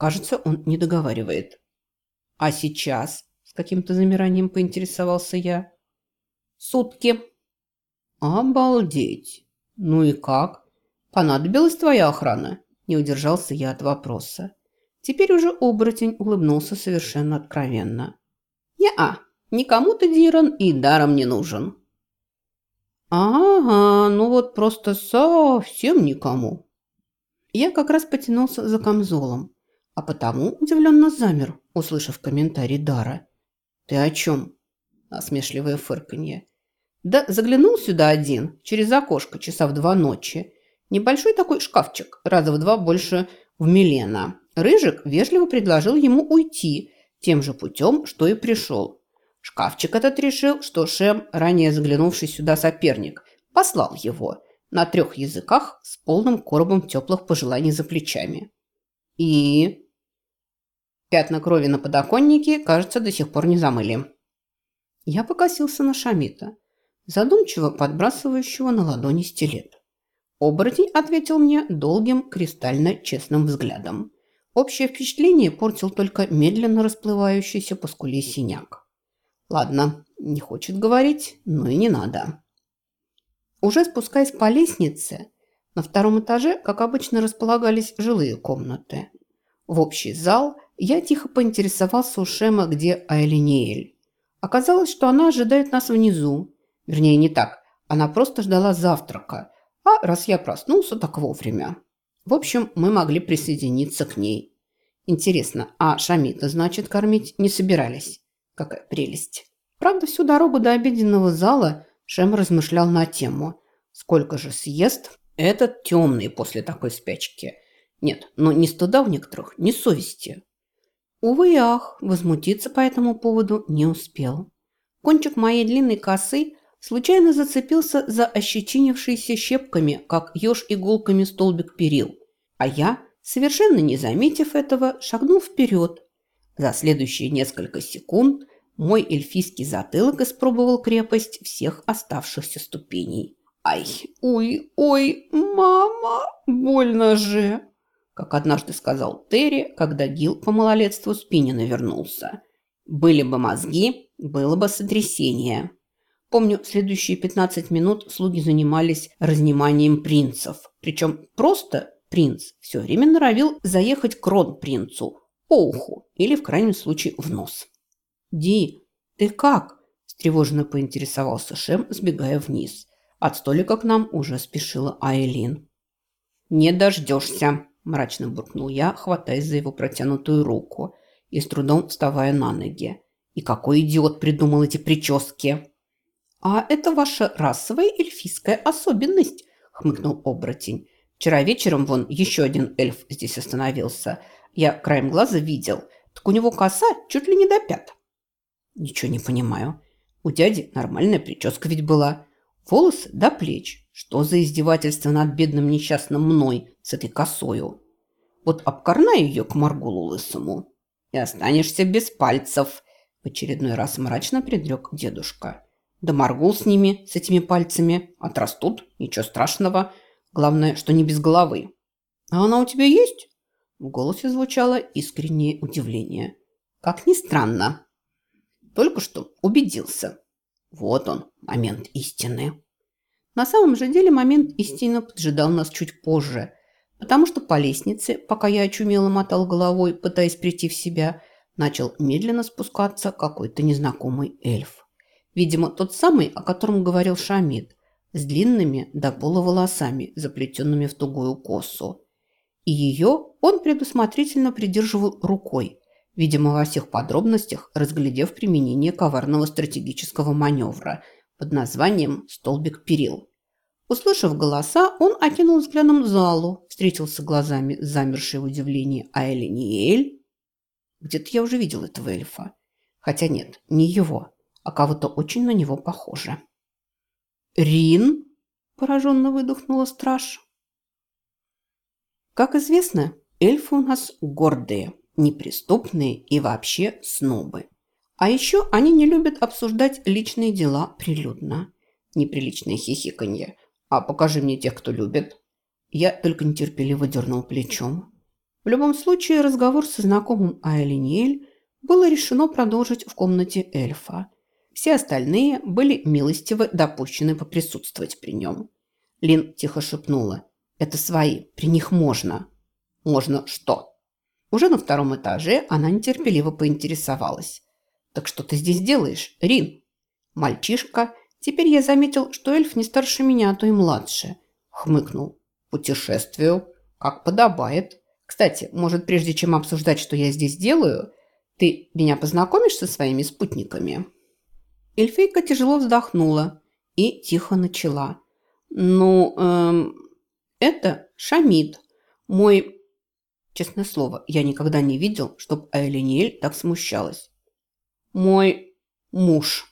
Кажется, он не договаривает. А сейчас? С каким-то замиранием поинтересовался я. Сутки. Обалдеть. Ну и как? Понадобилась твоя охрана? Не удержался я от вопроса. Теперь уже оборотень улыбнулся совершенно откровенно. «Не-а, никому ты, Диран, и даром не нужен». «Ага, ну вот просто совсем никому». Я как раз потянулся за камзолом, а потому удивленно замер, услышав комментарий Дара. «Ты о чем?» – осмешливое фырканье. «Да заглянул сюда один, через окошко, часа в два ночи. Небольшой такой шкафчик, раза в два больше в Милена. Рыжик вежливо предложил ему уйти тем же путем, что и пришел. Шкафчик этот решил, что Шем, ранее заглянувший сюда соперник, послал его на трех языках с полным коробом теплых пожеланий за плечами. И... Пятна крови на подоконнике, кажется, до сих пор не замыли. Я покосился на Шамита, задумчиво подбрасывающего на ладони стилет. Оборотень ответил мне долгим, кристально честным взглядом. Общее впечатление портил только медленно расплывающийся по скуле синяк. Ладно, не хочет говорить, но и не надо. Уже спускаясь по лестнице, на втором этаже, как обычно, располагались жилые комнаты. В общий зал я тихо поинтересовался у Шема, где Айлиниэль. Оказалось, что она ожидает нас внизу. Вернее, не так. Она просто ждала завтрака. А раз я проснулся, так вовремя. В общем, мы могли присоединиться к ней. Интересно, а Шамита, значит, кормить не собирались? Какая прелесть. Правда, всю дорогу до обеденного зала Шем размышлял на тему. Сколько же съест этот темный после такой спячки? Нет, но ни стыда у некоторых, ни совести. Увы и ах, возмутиться по этому поводу не успел. Кончик моей длинной косы случайно зацепился за ощетинившийся щепками, как еж иголками столбик перил. А я, совершенно не заметив этого, шагнул вперед. За следующие несколько секунд мой эльфийский затылок испробовал крепость всех оставшихся ступеней. «Ай, ой, ой, мама, больно же!» Как однажды сказал Терри, когда Гил по малолетству с Пинина вернулся. «Были бы мозги, было бы сотрясение». Помню, следующие 15 минут слуги занимались разниманием принцев. Причем просто Принц все время норовил заехать к кронпринцу по уху или, в крайнем случае, в нос. «Ди, ты как?» – встревоженно поинтересовался Шем, сбегая вниз. От столика к нам уже спешила Айлин. «Не дождешься», – мрачно буркнул я, хватаясь за его протянутую руку и с трудом вставая на ноги. «И какой идиот придумал эти прически?» «А это ваша расовая эльфийская особенность», – хмыкнул оборотень. Вчера вечером вон еще один эльф здесь остановился. Я краем глаза видел. Так у него коса чуть ли не до пят. Ничего не понимаю. У дяди нормальная прическа ведь была. Волосы до плеч. Что за издевательство над бедным несчастным мной с этой косою? Вот обкорнай ее к Маргулу лысому. И останешься без пальцев. В очередной раз мрачно предрек дедушка. Да Маргул с ними, с этими пальцами. Отрастут, ничего страшного. Главное, что не без головы. А она у тебя есть? В голосе звучало искреннее удивление. Как ни странно. Только что убедился. Вот он, момент истины. На самом же деле момент истины поджидал нас чуть позже, потому что по лестнице, пока я очумело мотал головой, пытаясь прийти в себя, начал медленно спускаться какой-то незнакомый эльф. Видимо, тот самый, о котором говорил Шамид с длинными до пола волосами, заплетенными в тугую косу. И ее он предусмотрительно придерживал рукой, видимо, во всех подробностях разглядев применение коварного стратегического маневра под названием «столбик перил». Услышав голоса, он окинул взглядом залу, встретился глазами с замершей в удивлении Айлиниэль. Где-то я уже видел этого эльфа. Хотя нет, не его, а кого-то очень на него похоже. «Рин?» – пораженно выдохнула страж. Как известно, эльфы у нас гордые, неприступные и вообще снобы. А еще они не любят обсуждать личные дела прилюдно. Неприличное хихиканье. А покажи мне тех, кто любит. Я только нетерпеливо дернул плечом. В любом случае, разговор со знакомым Айлиниэль было решено продолжить в комнате эльфа. Все остальные были милостиво допущены поприсутствовать при нем. Лин тихо шепнула. «Это свои, при них можно». «Можно что?» Уже на втором этаже она нетерпеливо поинтересовалась. «Так что ты здесь делаешь, Рин?» Мальчишка, теперь я заметил, что эльф не старше меня, а то и младше, хмыкнул. «Путешествию, как подобает. Кстати, может, прежде чем обсуждать, что я здесь делаю, ты меня познакомишь со своими спутниками?» Эльфийка тяжело вздохнула и тихо начала. «Ну, эм, это Шамид, мой...» Честное слово, я никогда не видел, чтобы Айлиниэль так смущалась. «Мой муж».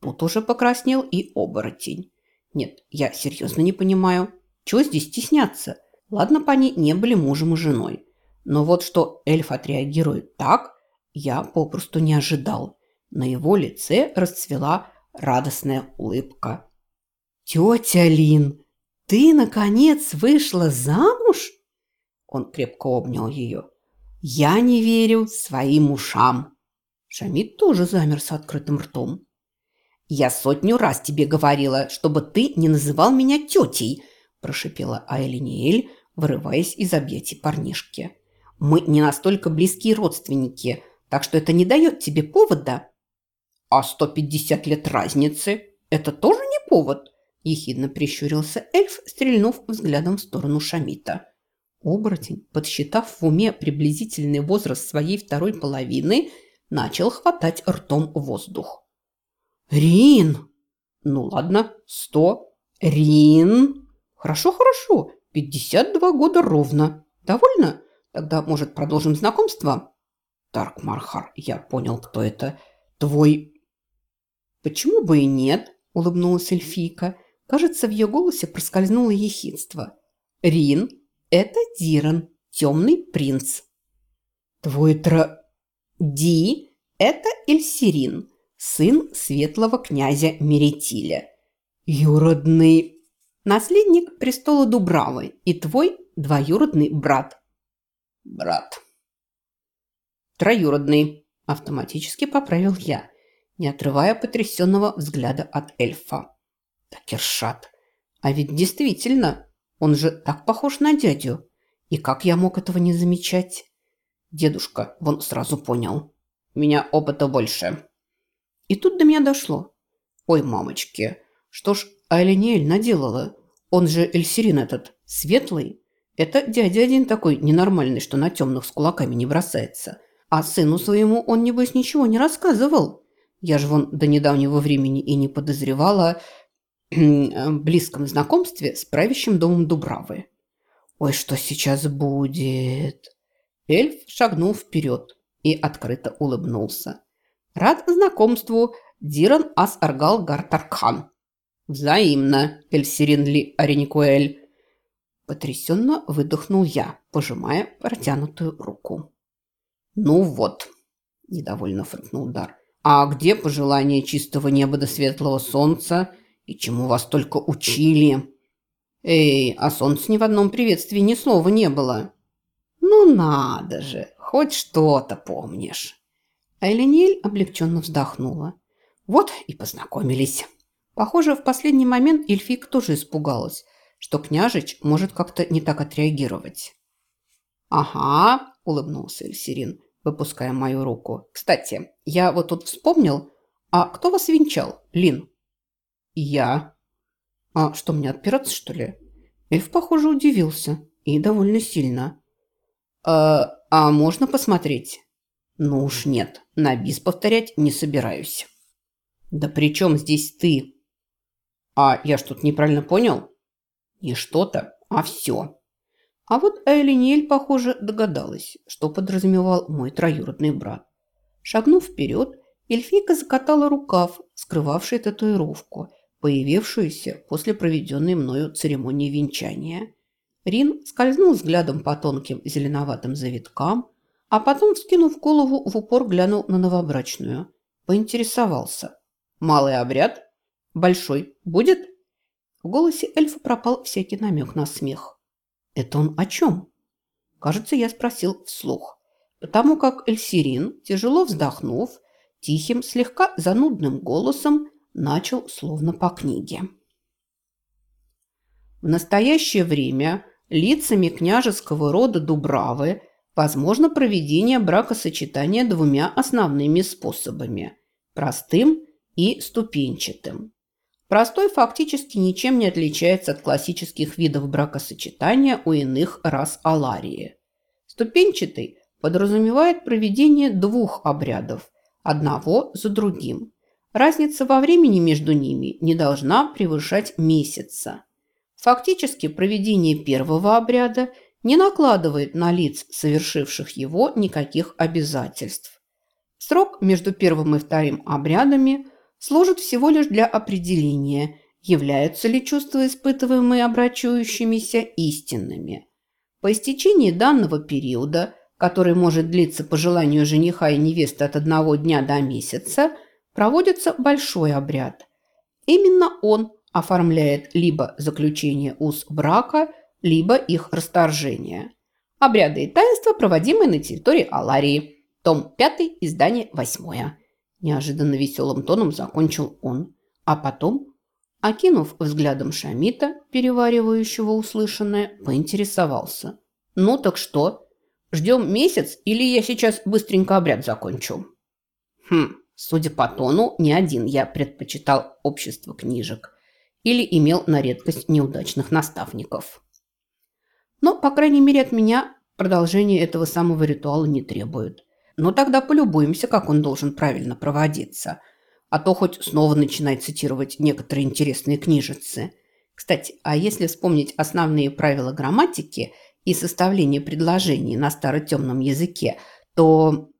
Тут уже покраснел и оборотень. Нет, я серьезно не понимаю, чего здесь стесняться? Ладно, они не были мужем и женой. Но вот что эльф отреагирует так, я попросту не ожидал. На его лице расцвела радостная улыбка. «Тетя Лин, ты, наконец, вышла замуж?» Он крепко обнял ее. «Я не верю своим ушам!» Шамид тоже замер с открытым ртом. «Я сотню раз тебе говорила, чтобы ты не называл меня тетей!» прошипела Айлиниэль, вырываясь из объятий парнишки. «Мы не настолько близкие родственники, так что это не дает тебе повода». «А 150 лет разницы – это тоже не повод?» – ехидно прищурился эльф, стрельнув взглядом в сторону Шамита. Оборотень, подсчитав в уме приблизительный возраст своей второй половины, начал хватать ртом воздух. «Рин!» «Ну ладно, сто. Рин!» «Хорошо, хорошо. Пятьдесят два года ровно. Довольно? Тогда, может, продолжим знакомство?» «Тарк Мархар, я понял, кто это. Твой «Почему бы и нет?» – улыбнулась эльфийка. Кажется, в ее голосе проскользнуло ехидство. «Рин – это Диран, темный принц». «Твой тро...» «Ди – это Эльсирин, сын светлого князя Меретиля. Юродный наследник престола Дубравы и твой двоюродный брат». «Брат». «Троюродный», – автоматически поправил я – не отрывая потрясенного взгляда от эльфа. Такершат. А ведь действительно, он же так похож на дядю. И как я мог этого не замечать? Дедушка, вон сразу понял. Меня опыта больше. И тут до меня дошло. Ой, мамочки, что ж Айлиниэль наделала? Он же Эльсирин этот, светлый. Это дядя один такой ненормальный, что на темных с кулаками не бросается. А сыну своему он, небось, ничего не рассказывал. Я же вон до недавнего времени и не подозревала близком знакомстве с правящим домом Дубравы. Ой, что сейчас будет? Эльф шагнул вперед и открыто улыбнулся. Рад знакомству, Диран Ас Аргал Гартархан. Взаимно, Эльсиринли Ареникуэль. Потрясенно выдохнул я, пожимая протянутую руку. «Ну вот», – недовольно фыркнул Дар, а где пожелание чистого неба до светлого солнца? И чему вас только учили? Эй, а солнце ни в одном приветствии ни слова не было. Ну надо же, хоть что-то помнишь. Айлинель облегченно вздохнула. Вот и познакомились. Похоже, в последний момент Эльфик тоже испугалась, что княжич может как-то не так отреагировать. «Ага», – улыбнулся Эльсирин, выпуская мою руку. «Кстати, я вот тут вспомнил, а кто вас венчал, Лин?» «Я». «А что, мне отпираться, что ли?» Эльф, похоже, удивился. И довольно сильно. «А, а можно посмотреть?» «Ну уж нет, на бис повторять не собираюсь». «Да при чем здесь ты?» «А я что-то неправильно понял?» «Не что-то, а все». А вот Элиниэль, похоже, догадалась, что подразумевал мой троюродный брат. Шагнув вперед, эльфийка закатала рукав, скрывавший татуировку, появившуюся после проведенной мною церемонии венчания. Рин скользнул взглядом по тонким зеленоватым завиткам, а потом, вскинув голову, в упор глянул на новобрачную. Поинтересовался. «Малый обряд? Большой будет?» В голосе эльфа пропал всякий намек на смех. Это он о чем? Кажется, я спросил вслух, потому как Эльсирин, тяжело вздохнув, тихим, слегка занудным голосом начал словно по книге. В настоящее время лицами княжеского рода Дубравы возможно проведение бракосочетания двумя основными способами – простым и ступенчатым. Простой фактически ничем не отличается от классических видов бракосочетания у иных рас Аларии. Ступенчатый подразумевает проведение двух обрядов, одного за другим. Разница во времени между ними не должна превышать месяца. Фактически проведение первого обряда не накладывает на лиц, совершивших его, никаких обязательств. Срок между первым и вторым обрядами – служит всего лишь для определения, являются ли чувства, испытываемые обращающимися, истинными. По истечении данного периода, который может длиться по желанию жениха и невесты от одного дня до месяца, проводится большой обряд. Именно он оформляет либо заключение уз брака, либо их расторжение. Обряды и таинства, проводимые на территории Аларии. Том 5, издание 8. Неожиданно веселым тоном закончил он. А потом, окинув взглядом Шамита, переваривающего услышанное, поинтересовался. «Ну так что? Ждем месяц или я сейчас быстренько обряд закончу?» Хм, судя по тону, не один я предпочитал общество книжек или имел на редкость неудачных наставников. Но, по крайней мере, от меня продолжение этого самого ритуала не требует. Но тогда полюбуемся, как он должен правильно проводиться. А то хоть снова начинает цитировать некоторые интересные книжицы. Кстати, а если вспомнить основные правила грамматики и составления предложений на старотемном языке, то...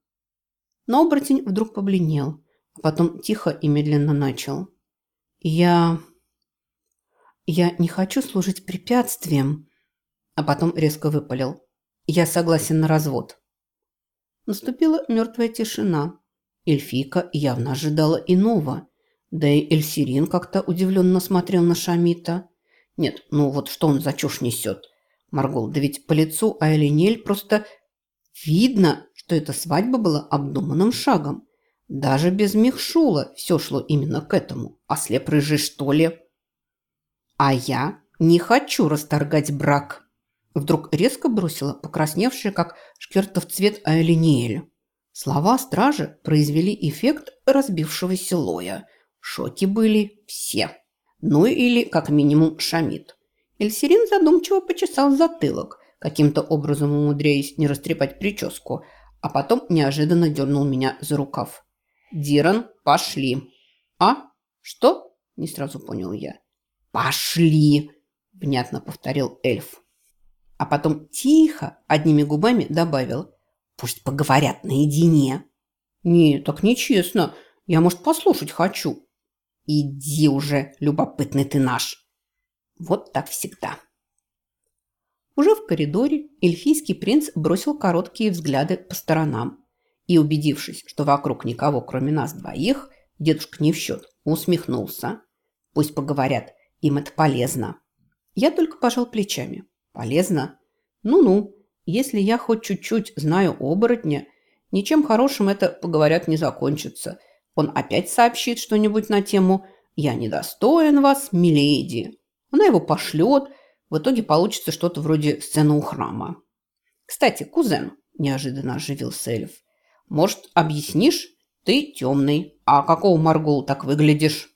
Но оборотень вдруг побледнел, а потом тихо и медленно начал. «Я... я не хочу служить препятствием», а потом резко выпалил. «Я согласен на развод». Наступила мертвая тишина. Эльфийка явно ожидала иного. Да и Эльсирин как-то удивленно смотрел на Шамита. Нет, ну вот что он за чушь несет? Маргол, да ведь по лицу Айлинель просто видно, что эта свадьба была обдуманным шагом. Даже без Михшула все шло именно к этому. А слеп рыжий, что ли? А я не хочу расторгать брак. Вдруг резко бросила покрасневшая, как шкертов цвет Айлиниэль. Слова стражи произвели эффект разбившегося лоя. Шоки были все. Ну или, как минимум, Шамид. Эльсирин задумчиво почесал затылок, каким-то образом умудряясь не растрепать прическу, а потом неожиданно дернул меня за рукав. «Диран, пошли!» «А? Что?» – не сразу понял я. «Пошли!» – внятно повторил эльф а потом тихо, одними губами добавил «Пусть поговорят наедине». «Не, так нечестно. Я, может, послушать хочу». «Иди уже, любопытный ты наш». Вот так всегда. Уже в коридоре эльфийский принц бросил короткие взгляды по сторонам и, убедившись, что вокруг никого, кроме нас двоих, дедушка не в счет, усмехнулся. Пусть поговорят, им это полезно. Я только пожал плечами. Полезно? Ну-ну, если я хоть чуть-чуть знаю оборотня, ничем хорошим это, поговорят, не закончится. Он опять сообщит что-нибудь на тему «Я недостоин вас, миледи». Она его пошлет, в итоге получится что-то вроде сцены у храма. «Кстати, кузен», – неожиданно оживился эльф, – «может, объяснишь? Ты темный, а какого Маргул так выглядишь?»